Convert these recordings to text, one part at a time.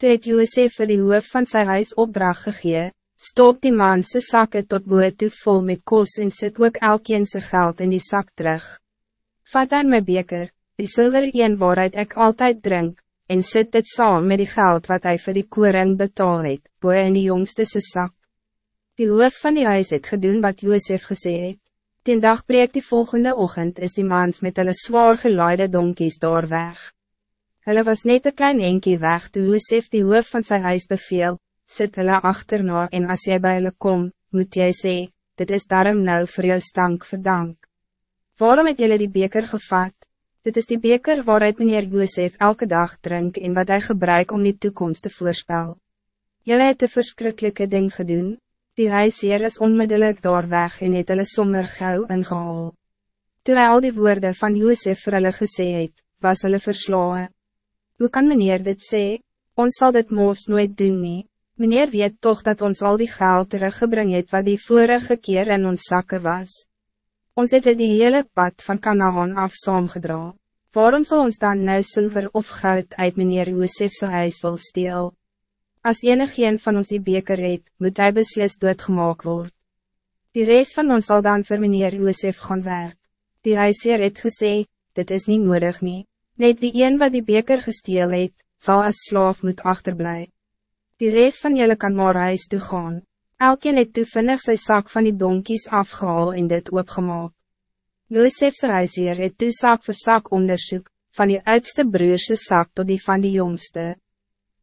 Toe het Joosef vir die hoof van sy huis opdracht gegee, stop die man sy sakke tot boe toe vol met kos en sit ook elkeen sy geld in die zak terug. Vat dan my beker, die zilver een waaruit ik altijd drink, en sit dit saam met die geld wat hij voor die koring betaal het, boe in die jongste sy sak. Die hoof van die huis het gedoen wat Joosef gesê het. Ten dag breek die volgende ochtend is die mans met hulle zwaar geluide donkies daar weg. Hulle was net een klein enkie weg toe Joosef die hoof van zijn huis beveel, sit hulle achterna en as jy by hulle kom, moet jy sê, dit is daarom nou voor jou stank verdank. Waarom het jullie die beker gevat? Dit is die beker waaruit meneer Joosef elke dag drink en wat hij gebruikt om die toekomst te voorspel. Jullie het een verschrikkelijke ding gedaan. Die huisheer is onmiddellijk daar weg en het hulle sommer gauw ingehaal. Toe hy al die woorden van Joosef vir hulle gesê het, was hulle verslaan. Hoe kan meneer dit sê? Ons zal dit moos nooit doen nie. Meneer weet toch dat ons al die geld teruggebring het wat die vorige keer in ons zakken was. Ons het die hele pad van Canaan af saamgedra. Waarom zal ons dan nou zilver of goud uit meneer Joosef's huis wil steel? Als enig een van ons die beker het, moet hij beslist doodgemaak word. Die rest van ons zal dan vir meneer Joosef gaan werk. Die huisheer het gesê, dit is niet nodig nie. Net die een wat die beker gesteel het, zal als slaaf moet achterblij. Die rest van jullie kan maar huis toe gaan. Elkeen het toe vinnig sy sak van die donkies afgehaal en dit oopgemaak. Joosefse huisheer het toe sak vir sak onderzoek, van die oudste broerse sak tot die van die jongste.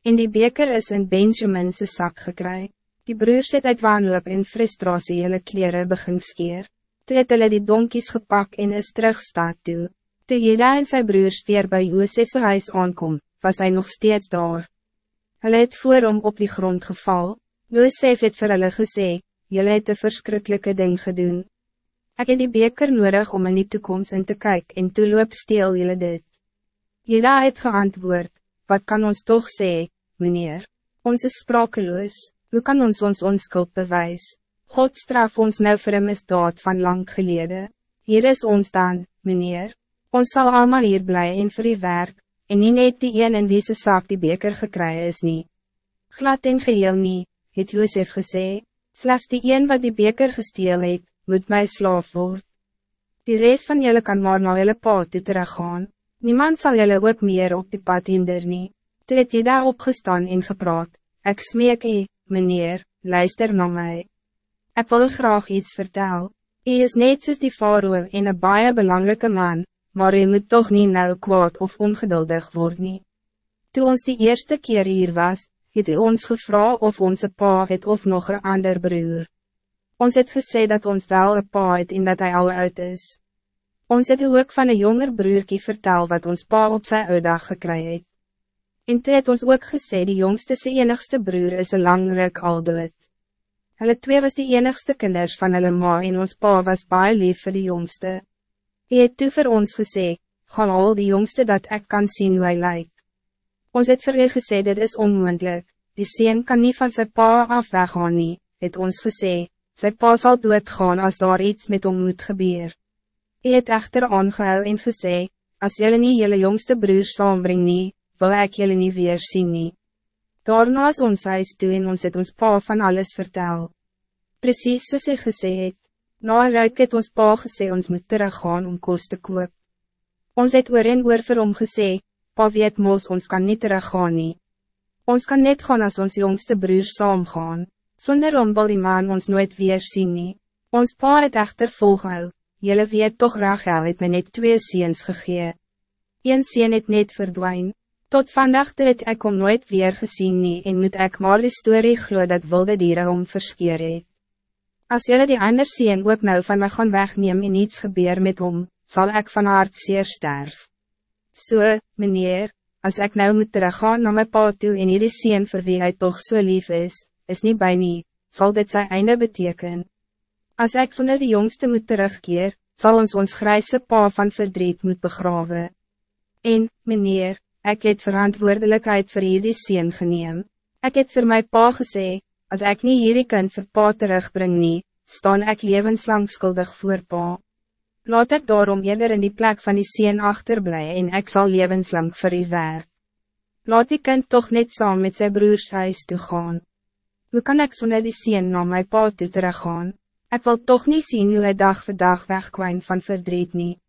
En die beker is in Benjamin's zak gekry. Die broers het uit waanloop en frustratie hulle kleren begin skeer. Toe het hulle die donkies gepak en is terug staat toe. Toe Jeda en sy broers weer by Joosefse huis aankom, was hij nog steeds daar. Hulle het voor hom op die grond geval. Joosef het vir hulle gesê, Julle het een verschrikkelijke ding gedoen. Ik heb die beker nodig om in die toekomst in te kijken en toe loop steel julle dit. Jeda het geantwoord, wat kan ons toch zeggen? meneer, ons is sprakeloos, hoe kan ons ons onskuld bewys? God straf ons nou vir een misdaad van lang geleden. Hier is ons dan, meneer, ons zal allemaal hier blij en vir die werk, en nie net die een in wie se saak die beker gekry is nie. Glad en geheel nie, het Joosef gesê, slechts die een wat die beker gesteel het, moet my slaaf word. Die rest van jullie kan maar na jylle pa toe teruggaan, niemand zal jullie ook meer op die pad hinder nie. Toe het jy daar opgestaan en gepraat, ek smeek jy, meneer, luister na mij. Ik wil graag iets vertel. Hy is net soos die faroe en een baie belangrijke man, maar hy moet toch niet nou kwaad of ongeduldig worden. nie. Toe ons die eerste keer hier was, het hy ons gevra of onze pa het of nog een ander broer. Ons het gesê dat ons wel een pa het en dat hij al uit is. Ons het ook van een jonger broerkie vertel wat ons pa op zijn uitdag gekry het. En toe het ons ook gesê die jongste sy enigste broer is een langrik al dood. Hulle twee was die enigste kinders van hulle ma en ons pa was baie lief vir die jongste. Hy het toe vir ons gesê, gaan al die jongste dat ik kan zien hoe hij lijkt. Ons het vir hy gesê dit is onmoendlik, die sien kan niet van zijn pa af weggaan nie, het ons gesê, sy pa sal doodgaan als daar iets met hom moet gebeur. Hy het echter aangehou en gesê, as jylle nie jylle jongste broer saambring nie, wil ik jullie niet weer zien nie. Daarna is ons huis toe en ons het ons pa van alles vertel. Precies soos hy gesê het, na een ruik het ons pa gesê ons moet teruggaan om kos te koop. Ons het oor en oor vir hom gesê, pa weet mos ons kan niet teruggaan nie. Ons kan net gaan als ons jongste broer saamgaan, zonder om wil die man ons nooit weer zien nie. Ons pa het echter volgehou, jylle weet toch Rachel het my net twee ziens gegee. Een zien het net verdwijn, Tot vandaag het ik om nooit weer gezien nie en moet ik maar die story glo dat wilde dieren om verskeer het. As jylle die ander sien ook nou van my gaan wegneem en iets gebeur met hom, zal ik van hart zeer sterf. So, meneer, als ik nou moet teruggaan naar mijn pa toe en hierdie sien vir wie hy toch so lief is, is niet bij nie, zal dit zijn einde betekenen. Als ik zonder de jongste moet terugkeer, zal ons ons grijze pa van verdriet moet begraven. En, meneer, Ik het verantwoordelijkheid voor hierdie sien geneem. Ik het voor mijn pa gesê, als ik niet hierdie kind vir pa terugbring nie, staan ik levenslang skuldig voor pa. Laat ik daarom eerder in die plek van die sien achterblij en ik zal levenslang voor u werk. Laat die kind toch niet saam met zijn broers huis toe gaan. Hoe kan ik zonder die sien naar mijn pa toe teruggaan? Ik wil toch niet zien hoe hij dag voor dag wegkwijn van verdriet niet.